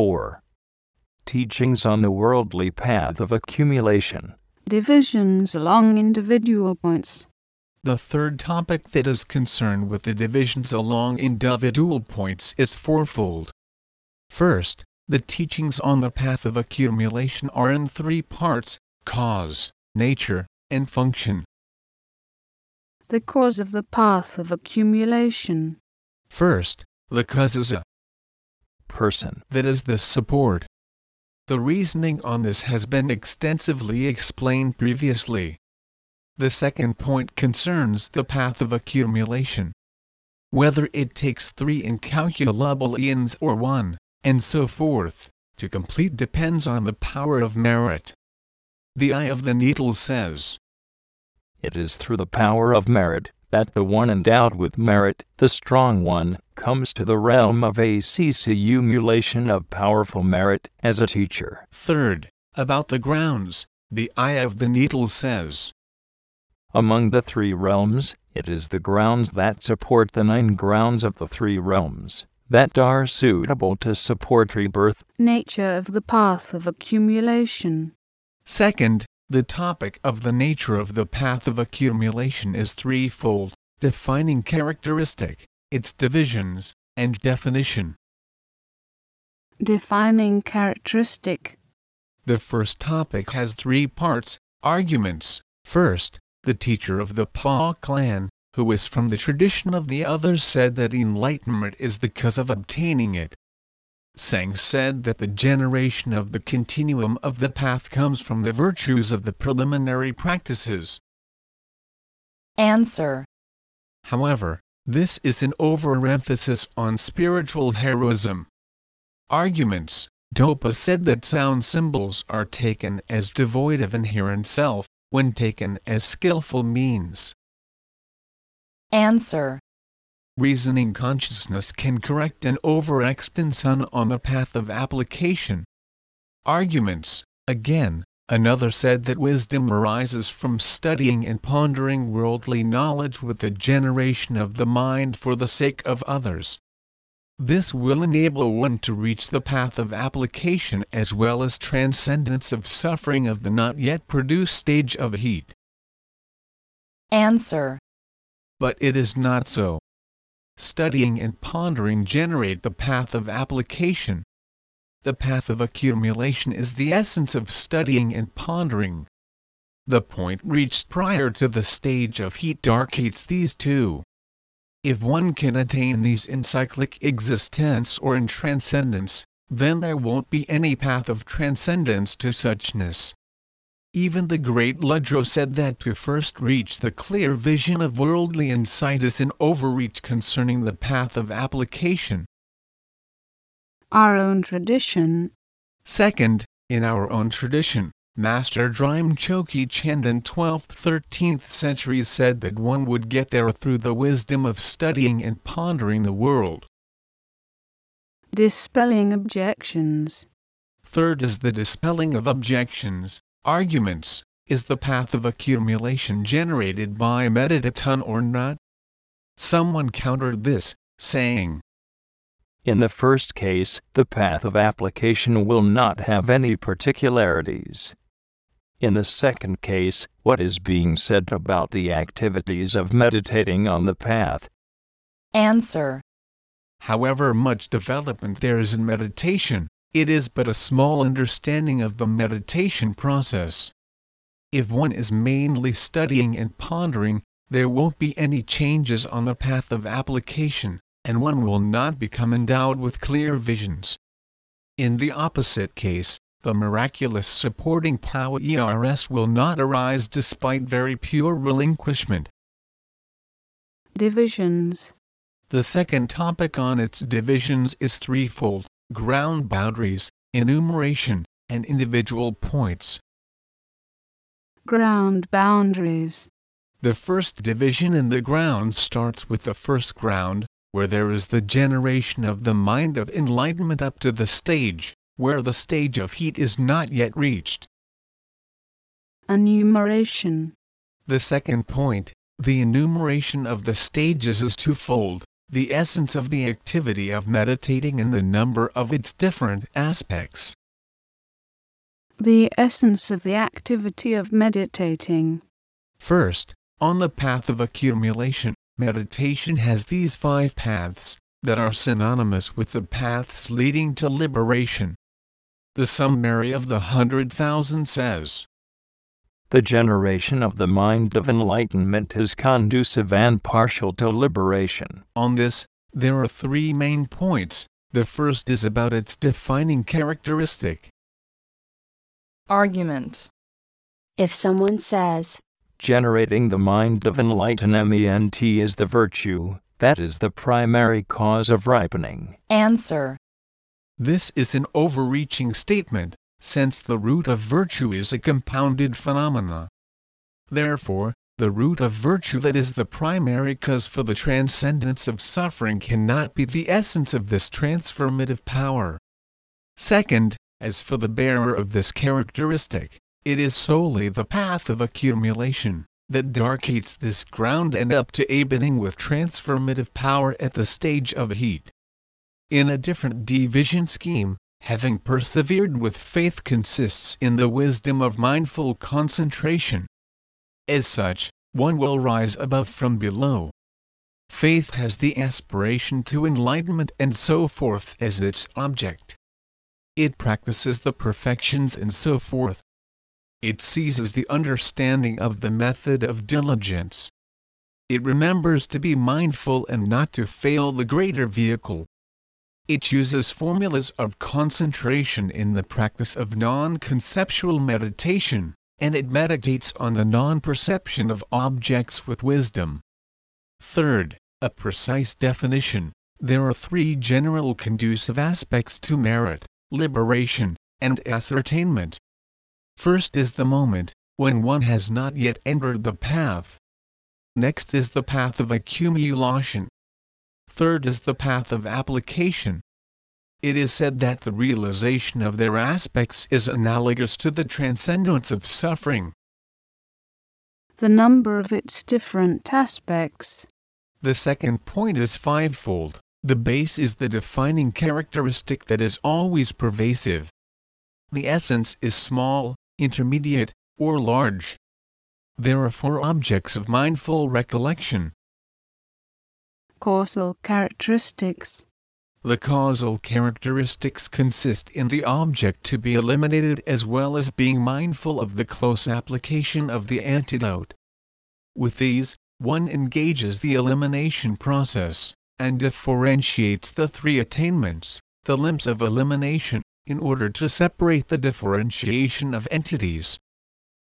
4. Teachings on the worldly path of accumulation. Divisions along individual points. The third topic that is concerned with the divisions along individual points is fourfold. First, the teachings on the path of accumulation are in three parts cause, nature, and function. The cause of the path of accumulation. First, the cause is a person that is the support. The reasoning on this has been extensively explained previously. The second point concerns the path of accumulation. Whether it takes three incalculable eons or one, and so forth, to complete depends on the power of merit. The eye of the needle says, It is through the power of merit that the one endowed with merit, the strong one, comes to the realm of accumulation of powerful merit as a teacher. Third, about the grounds, the eye of the needle says, Among the three realms, it is the grounds that support the nine grounds of the three realms that are suitable to support rebirth. Nature of the path of accumulation. Second, the topic of the nature of the path of accumulation is threefold defining characteristic, its divisions, and definition. Defining characteristic. The first topic has three parts arguments. First, the teacher of the Pa clan, who is from the tradition of the others, said that enlightenment is the cause of obtaining it. Sang said that the generation of the continuum of the path comes from the virtues of the preliminary practices. Answer. However, this is an overemphasis on spiritual heroism. Arguments Dopa said that sound symbols are taken as devoid of inherent self, when taken as skillful means. Answer. Reasoning consciousness can correct an overextension on the path of application. Arguments Again, another said that wisdom arises from studying and pondering worldly knowledge with the generation of the mind for the sake of others. This will enable one to reach the path of application as well as transcendence of suffering of the not yet produced stage of heat. Answer. But it is not so. Studying and pondering generate the path of application. The path of accumulation is the essence of studying and pondering. The point reached prior to the stage of heat darkates these two. If one can attain these in cyclic existence or in transcendence, then there won't be any path of transcendence to suchness. Even the great Lodro said that to first reach the clear vision of worldly insight is an overreach concerning the path of application. Our own tradition. Second, in our own tradition, Master Drime Choki Chand in 12th-13th centuries said that one would get there through the wisdom of studying and pondering the world. Dispelling objections. Third is the dispelling of objections, arguments, is the path of accumulation generated by meditation or not? Someone countered this, saying, In the first case, the path of application will not have any particularities. In the second case, what is being said about the activities of meditating on the path? Answer. However much development there is in meditation, it is but a small understanding of the meditation process. If one is mainly studying and pondering, there won't be any changes on the path of application, and one will not become endowed with clear visions. In the opposite case, the miraculous supporting power ERS will not arise despite very pure relinquishment. Divisions. The second topic on its divisions is threefold ground boundaries, enumeration, and individual points. Ground boundaries. The first division in the ground starts with the first ground, where there is the generation of the mind of enlightenment up to the stage, where the stage of heat is not yet reached. Enumeration. The second point, the enumeration of the stages is twofold the essence of the activity of meditating and the number of its different aspects. The essence of the activity of meditating. First, on the path of accumulation, meditation has these five paths that are synonymous with the paths leading to liberation. The summary of the hundred thousand says The generation of the mind of enlightenment is conducive and partial to liberation. On this, there are three main points. The first is about its defining characteristic. Argument. If someone says, Generating the mind of enlightenment is the virtue, that is the primary cause of ripening. Answer. This is an overreaching statement, since the root of virtue is a compounded phenomena. Therefore, the root of virtue that is the primary cause for the transcendence of suffering cannot be the essence of this transformative power. Second, as for the bearer of this characteristic, it is solely the path of accumulation that darkates this ground and up to a beginning with transformative power at the stage of heat. In a different division scheme, having persevered with faith consists in the wisdom of mindful concentration. As such, one will rise above from below. Faith has the aspiration to enlightenment and so forth as its object. It practices the perfections and so forth. It seizes the understanding of the method of diligence. It remembers to be mindful and not to fail the greater vehicle. It uses formulas of concentration in the practice of non conceptual meditation, and it meditates on the non perception of objects with wisdom. Third, a precise definition. There are three general conducive aspects to merit liberation, and ascertainment. First is the moment, when one has not yet entered the path. Next is the path of accumulation. Third is the path of application. It is said that the realization of their aspects is analogous to the transcendence of suffering. The number of its different aspects. The second point is fivefold. The base is the defining characteristic that is always pervasive. The essence is small, intermediate, or large. There are four objects of mindful recollection. Causal characteristics. The causal characteristics consist in the object to be eliminated as well as being mindful of the close application of the antidote. With these, one engages the elimination process and differentiates the three attainments, the limbs of elimination, in order to separate the differentiation of entities.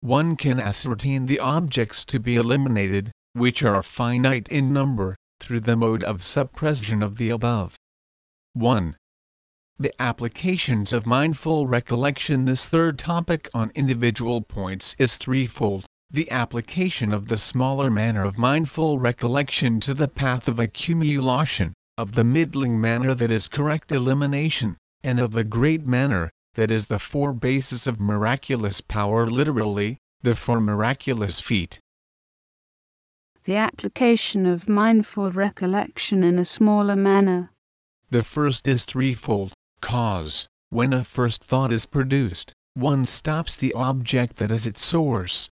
One can ascertain the objects to be eliminated, which are finite in number, through the mode of suppression of the above. 1. The applications of mindful recollection This third topic on individual points is threefold the application of the smaller manner of mindful recollection to the path of accumulation, of the middling manner that is correct elimination, and of the great manner, that is the four bases of miraculous power literally, the four miraculous feet. The application of mindful recollection in a smaller manner. The first is threefold cause. When a first thought is produced, one stops the object that is its source,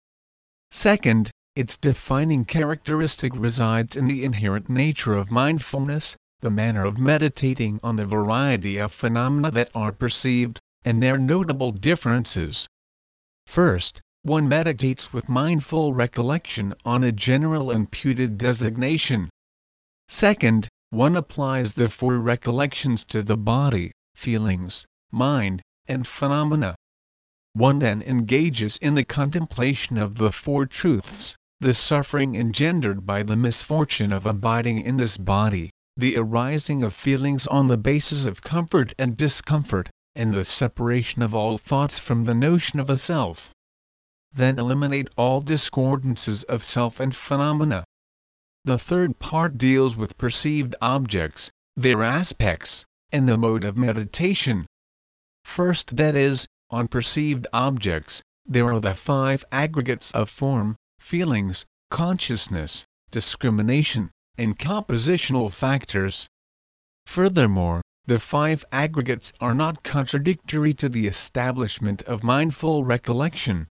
Second, its defining characteristic resides in the inherent nature of mindfulness, the manner of meditating on the variety of phenomena that are perceived, and their notable differences. First, one meditates with mindful recollection on a general imputed designation. Second, one applies the four recollections to the body, feelings, mind, and phenomena one then engages in the contemplation of the Four Truths, the suffering engendered by the misfortune of abiding in this body, the arising of feelings on the basis of comfort and discomfort, and the separation of all thoughts from the notion of a self. Then eliminate all discordances of self and phenomena. The third part deals with perceived objects, their aspects, and the mode of meditation. First, that is, on perceived objects, there are the five aggregates of form, feelings, consciousness, discrimination, and compositional factors. Furthermore, the five aggregates are not contradictory to the establishment of mindful recollection.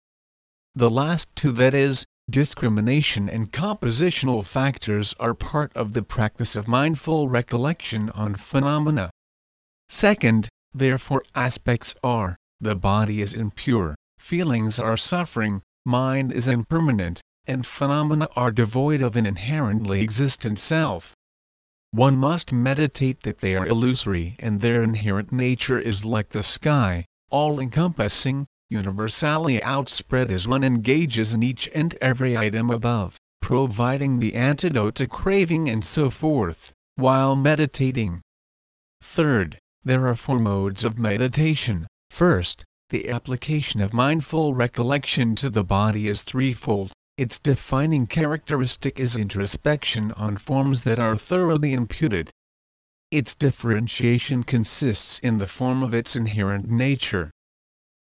The last two that is, discrimination and compositional factors are part of the practice of mindful recollection on phenomena. Second, therefore aspects are, the body is impure, feelings are suffering, mind is impermanent, and phenomena are devoid of an inherently existent self. One must meditate that they are illusory and their inherent nature is like the sky, all encompassing, universally outspread as one engages in each and every item above, providing the antidote to craving and so forth, while meditating. Third, there are four modes of meditation. First, the application of mindful recollection to the body is threefold. Its defining characteristic is introspection on forms that are thoroughly imputed. Its differentiation consists in the form of its inherent nature.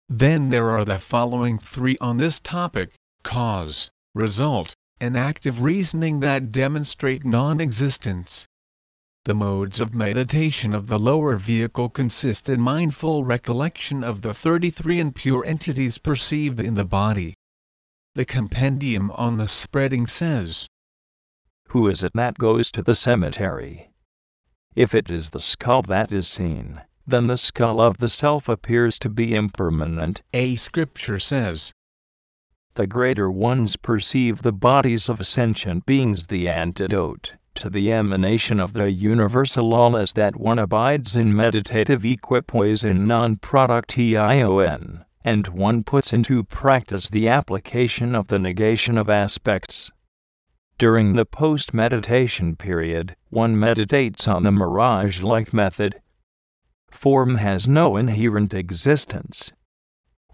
Then there are the following three on this topic cause, result, and active reasoning that demonstrate non existence. The modes of meditation of the lower vehicle consist in mindful recollection of the 33 impure entities perceived in the body. The compendium on the spreading says, Who is it that goes to the cemetery? If it is the skull that is seen, then the skull of the self appears to be impermanent. A scripture says, The greater ones perceive the bodies of sentient beings. The antidote to the emanation of the universal all is that one abides in meditative equipoise in non production, and one puts into practice the application of the negation of aspects. During the post meditation period, one meditates on the mirage like method Form has no inherent existence.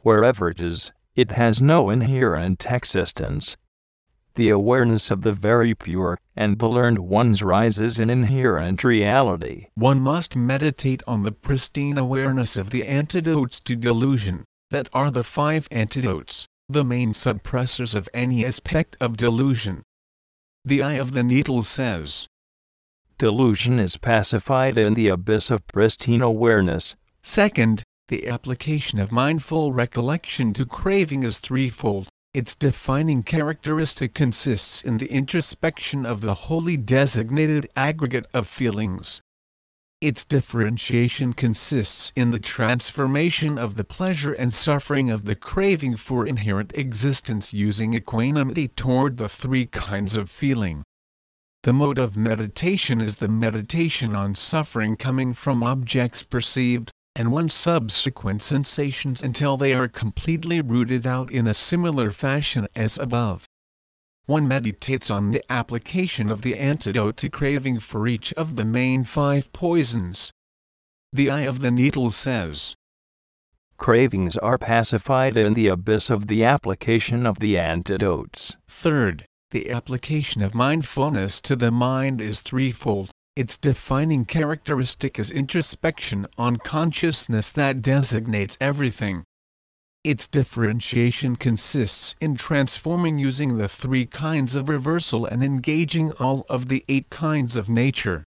Wherever it is, it has no inherent existence. The awareness of the very pure and the learned ones rises in inherent reality. One must meditate on the pristine awareness of the antidotes to delusion, that are the five antidotes, the main suppressors of any aspect of delusion. The eye of the needle says, Delusion is pacified in the abyss of pristine awareness. Second, the application of mindful recollection to craving is threefold. Its defining characteristic consists in the introspection of the wholly designated aggregate of feelings. Its differentiation consists in the transformation of the pleasure and suffering of the craving for inherent existence using equanimity toward the three kinds of feeling. The mode of meditation is the meditation on suffering coming from objects perceived, and one's subsequent sensations until they are completely rooted out in a similar fashion as above. One meditates on the application of the antidote to craving for each of the main five poisons. The eye of the needle says, Cravings are pacified in the abyss of the application of the antidotes. Third, the application of mindfulness to the mind is threefold. Its defining characteristic is introspection on consciousness that designates everything. Its differentiation consists in transforming using the three kinds of reversal and engaging all of the eight kinds of nature.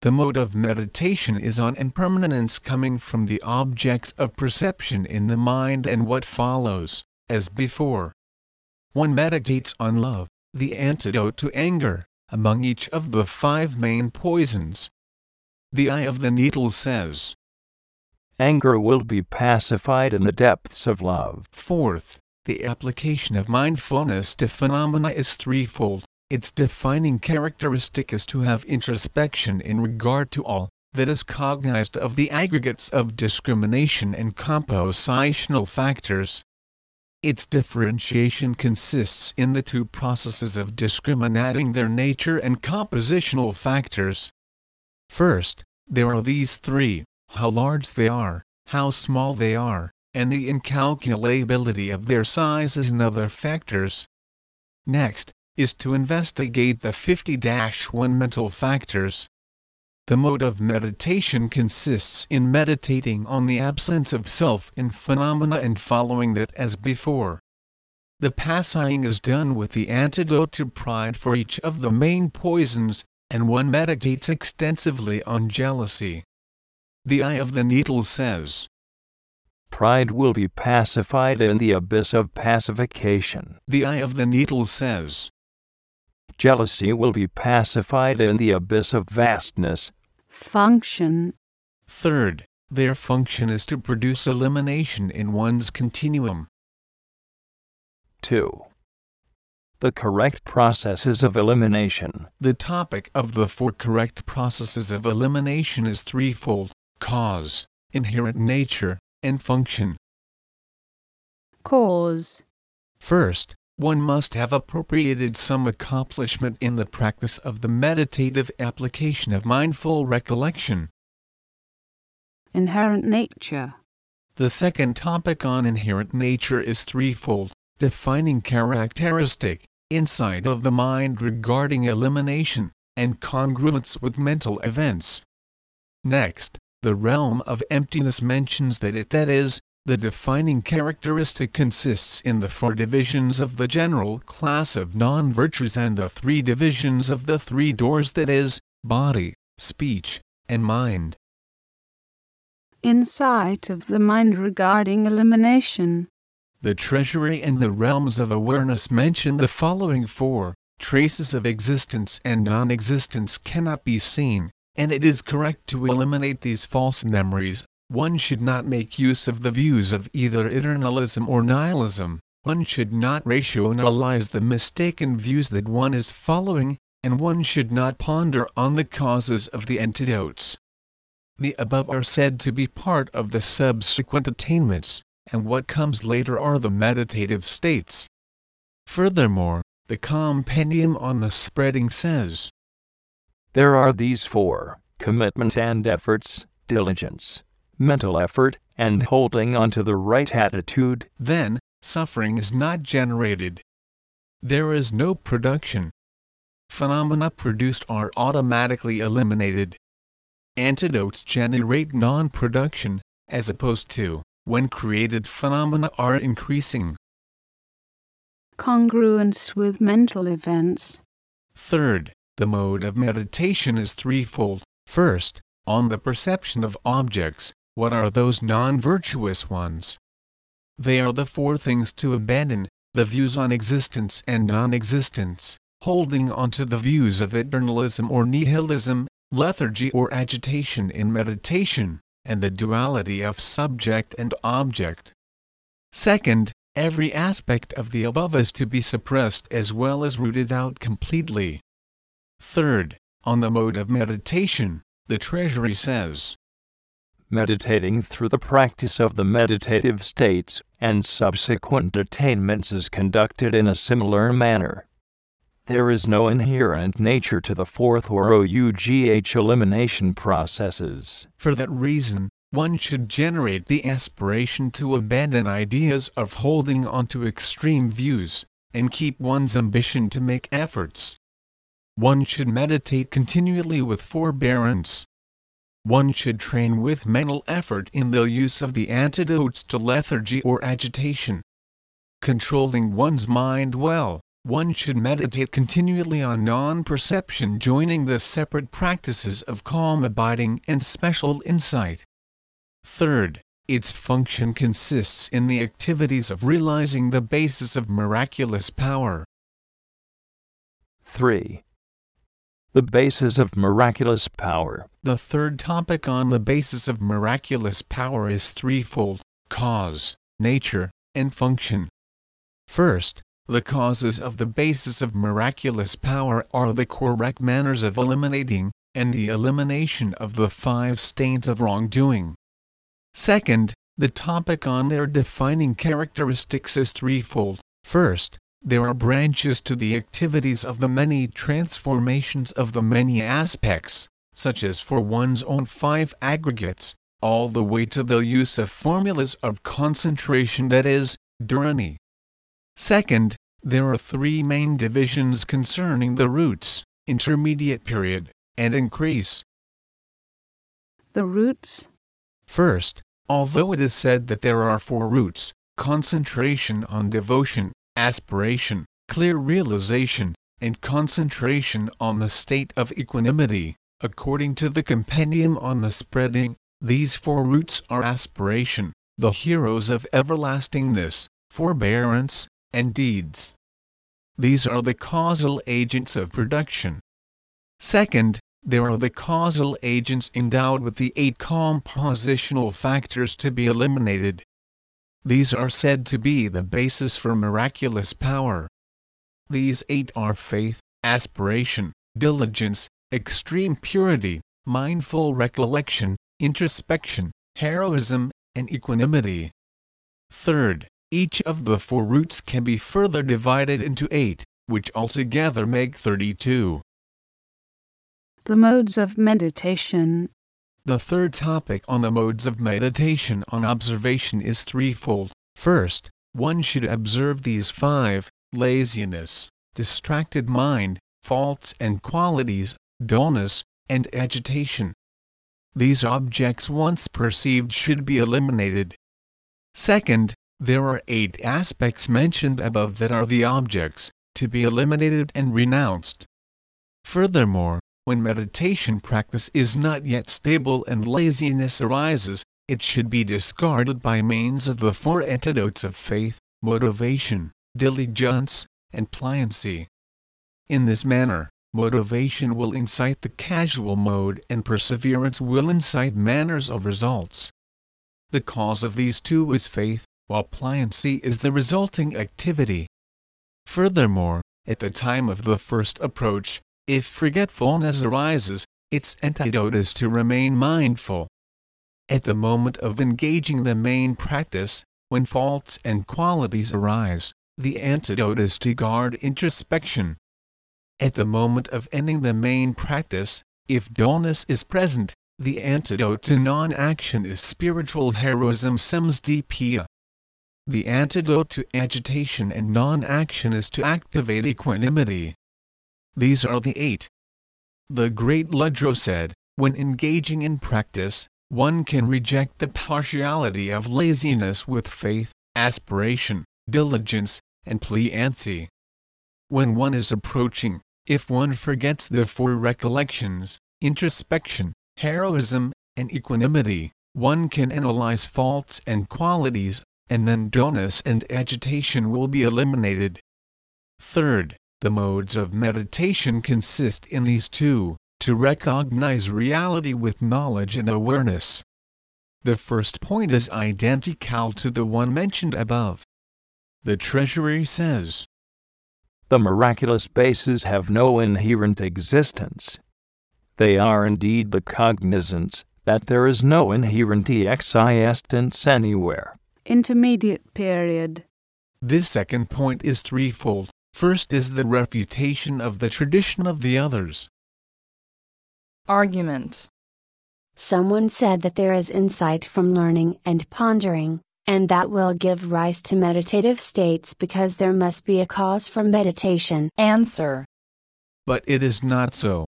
The mode of meditation is on impermanence coming from the objects of perception in the mind and what follows, as before. One meditates on love, the antidote to anger, among each of the five main poisons. The eye of the needle says, Anger will be pacified in the depths of love. Fourth, the application of mindfulness to phenomena is threefold. Its defining characteristic is to have introspection in regard to all that is cognized of the aggregates of discrimination and compositional factors. Its differentiation consists in the two processes of discriminating their nature and compositional factors. First, there are these three how large they are, how small they are, and the incalculability of their sizes and other factors. Next, is to investigate the 50 1 mental factors. The mode of meditation consists in meditating on the absence of self in phenomena and following that as before. The passing is done with the antidote to pride for each of the main poisons, and one meditates extensively on jealousy. The eye of the needle says, Pride will be pacified in the abyss of pacification. The eye of the needle says, Jealousy will be pacified in the abyss of vastness. function, Third, their function is to produce elimination in one's continuum. 2. The correct processes of elimination. The topic of the four correct processes of elimination is threefold cause, inherent nature, and function. cause, First, one must have appropriated some accomplishment in the practice of the meditative application of mindful recollection. inherent nature, The second topic on inherent nature is threefold defining characteristic, insight of the mind regarding elimination, and congruence with mental events. Next, the realm of emptiness mentions that it that is, the defining characteristic consists in the four divisions of the general class of non-virtues and the three divisions of the three doors that is, body, speech, and mind. insight of the mind regarding elimination, The treasury and the realms of awareness mention the following four traces of existence and non existence cannot be seen, and it is correct to eliminate these false memories. One should not make use of the views of either eternalism or nihilism, one should not rationalize the mistaken views that one is following, and one should not ponder on the causes of the antidotes. The above are said to be part of the subsequent attainments, and what comes later are the meditative states. Furthermore, the compendium on the spreading says, There are these four commitment and efforts, diligence, mental effort, and holding on to the right attitude. then, suffering is not generated. There is no production. Phenomena produced are automatically eliminated. Antidotes generate non production, as opposed to when created phenomena are increasing. congruence with mental events, Third, the mode of meditation is threefold. First, on the perception of objects, what are those non virtuous ones? They are the four things to abandon the views on existence and non existence, holding on to the views of eternalism or nihilism, lethargy or agitation in meditation, and the duality of subject and object. Second, every aspect of the above is to be suppressed as well as rooted out completely. Third, on the mode of meditation, the Treasury says, Meditating through the practice of the meditative states and subsequent attainments is conducted in a similar manner. There is no inherent nature to the fourth or OUGH elimination processes. For that reason, one should generate the aspiration to abandon ideas of holding on to extreme views, and keep one's ambition to make efforts. One should meditate continually with forbearance. One should train with mental effort in the use of the antidotes to lethargy or agitation. Controlling one's mind well, one should meditate continually on non perception, joining the separate practices of calm abiding and special insight. Third, its function consists in the activities of realizing the basis of miraculous power. 3. The basis of miraculous power. The third topic on the basis of miraculous power is threefold cause, nature, and function. First, the causes of the basis of miraculous power are the correct manners of eliminating, and the elimination of the five stains of wrongdoing. Second, the topic on their defining characteristics is threefold. First, there are branches to the activities of the many transformations of the many aspects, such as for one's own five aggregates, all the way to the use of formulas of concentration that is, Dharani. Second, there are three main divisions concerning the roots, intermediate period, and increase. the roots, First, although it is said that there are four roots concentration on devotion, aspiration, clear realization, and concentration on the state of equanimity. According to the Compendium on the Spreading, these four roots are aspiration, the heroes of everlastingness, forbearance, and deeds. These are the causal agents of production. Second, there are the causal agents endowed with the eight compositional factors to be eliminated. These are said to be the basis for miraculous power. These eight are faith, aspiration, diligence, extreme purity, mindful recollection, introspection, heroism, and equanimity. Third, each of the four roots can be further divided into eight, which altogether make 32. The modes of meditation. The third topic on the modes of meditation on observation is threefold. First, one should observe these five laziness, distracted mind, faults and qualities, dullness, and agitation. These objects once perceived should be eliminated. Second, there are eight aspects mentioned above that are the objects, to be eliminated and renounced. Furthermore, when meditation practice is not yet stable and laziness arises, it should be discarded by means of the four antidotes of faith, motivation, diligence, and pliancy. In this manner, motivation will incite the casual mode and perseverance will incite manners of results. The cause of these two is faith, while pliancy is the resulting activity. Furthermore, at the time of the first approach, if forgetfulness arises, its antidote is to remain mindful. At the moment of engaging the main practice, when faults and qualities arise, the antidote is to guard introspection. At the moment of ending the main practice, if dullness is present, the antidote to non-action is spiritual heroism samsdipya. The antidote to agitation and non-action is to activate equanimity. These are the eight. The great Lodro said, when engaging in practice, one can reject the partiality of laziness with faith, aspiration, diligence, and pliancy. When one is approaching, if one forgets the four recollections, introspection, heroism, and equanimity, one can analyze faults and qualities, and then dullness and agitation will be eliminated. Third, the modes of meditation consist in these two to recognize reality with knowledge and awareness. The first point is identical to the one mentioned above. The Treasury says The miraculous bases have no inherent existence. They are indeed the cognizance that there is no inherent existence anywhere intermediate period. This second point is threefold. First is the refutation of the tradition of the others. Argument. Someone said that there is insight from learning and pondering, and that will give rise to meditative states because there must be a cause for meditation. Answer. But it is not so.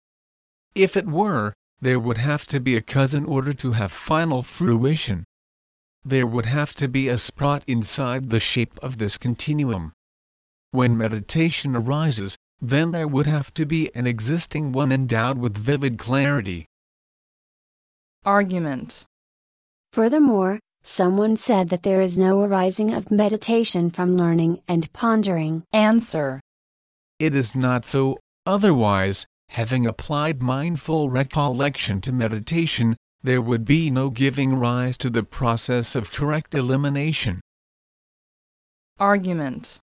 If it were, there would have to be a cause in order to have final fruition there would have to be a spot inside the shape of this continuum. When meditation arises, then there would have to be an existing one endowed with vivid clarity. Argument. Furthermore, someone said that there is no arising of meditation from learning and pondering. Answer. It is not so, otherwise, having applied mindful recollection to meditation, there would be no giving rise to the process of correct elimination. Argument.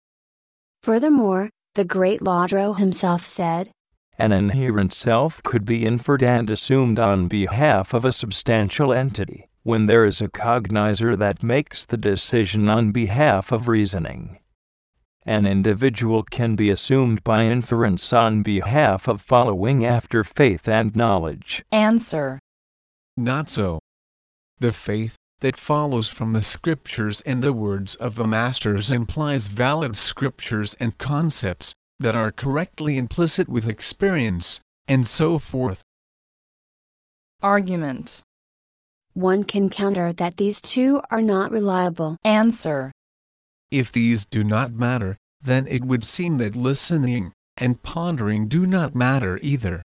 Furthermore, the great Lodro himself said, An inherent self could be inferred and assumed on behalf of a substantial entity, when there is a cognizer that makes the decision on behalf of reasoning. An individual can be assumed by inference on behalf of following after faith and knowledge. Answer. Not so. The faith that follows from the scriptures and the words of the masters implies valid scriptures and concepts that are correctly implicit with experience, and so forth. Argument. One can counter that these two are not reliable. Answer. If these do not matter, then it would seem that listening, and pondering do not matter either.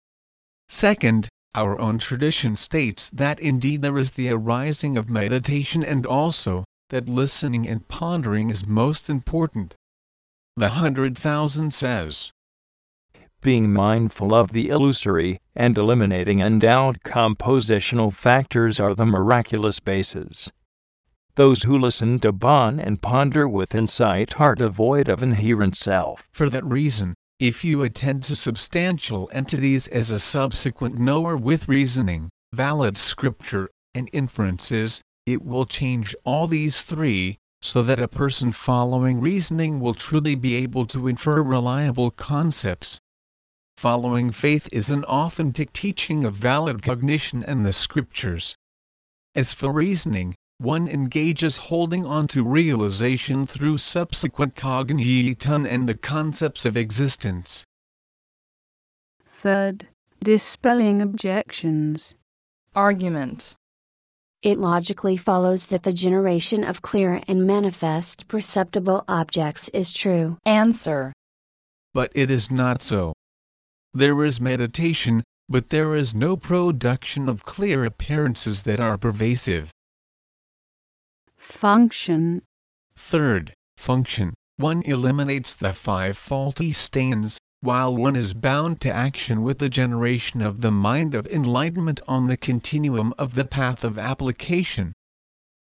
Second, our own tradition states that indeed there is the arising of meditation and also, that listening and pondering is most important. The Hundred Thousand says, being mindful of the illusory and eliminating endowed compositional factors are the miraculous bases. Those who listen to Bon and ponder with insight are devoid of inherent self. For that reason, if you attend to substantial entities as a subsequent knower with reasoning, valid scripture, and inferences, it will change all these three, so that a person following reasoning will truly be able to infer reliable concepts. Following faith is an authentic teaching of valid cognition and the scriptures. As for reasoning, one engages holding on to realization through subsequent cognition and the concepts of existence. Third, dispelling objections. Argument. It logically follows that the generation of clear and manifest perceptible objects is true. Answer. But it is not so. There is meditation, but there is no production of clear appearances that are pervasive. Function. Third, function. One eliminates the five faulty stains, while one is bound to action with the generation of the mind of enlightenment on the continuum of the path of application.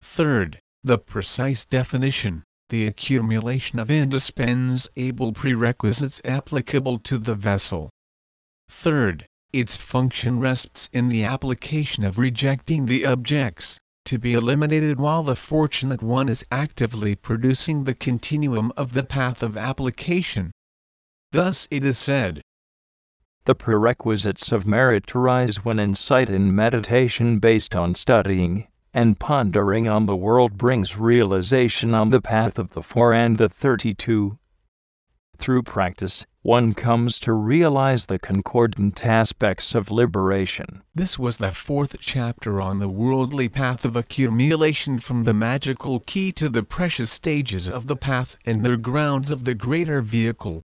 Third, the precise definition, the accumulation of indispensable prerequisites applicable to the vessel. Third, its function rests in the application of rejecting the objects, to be eliminated while the fortunate one is actively producing the continuum of the path of application. Thus it is said, The prerequisites of merit arise when insight and meditation based on studying and pondering on the world brings realization on the path of the four and the thirty-two. Through practice, one comes to realize the concordant aspects of liberation. This was the fourth chapter on the worldly path of accumulation from the magical key to the precious stages of the path and their grounds of the greater vehicle.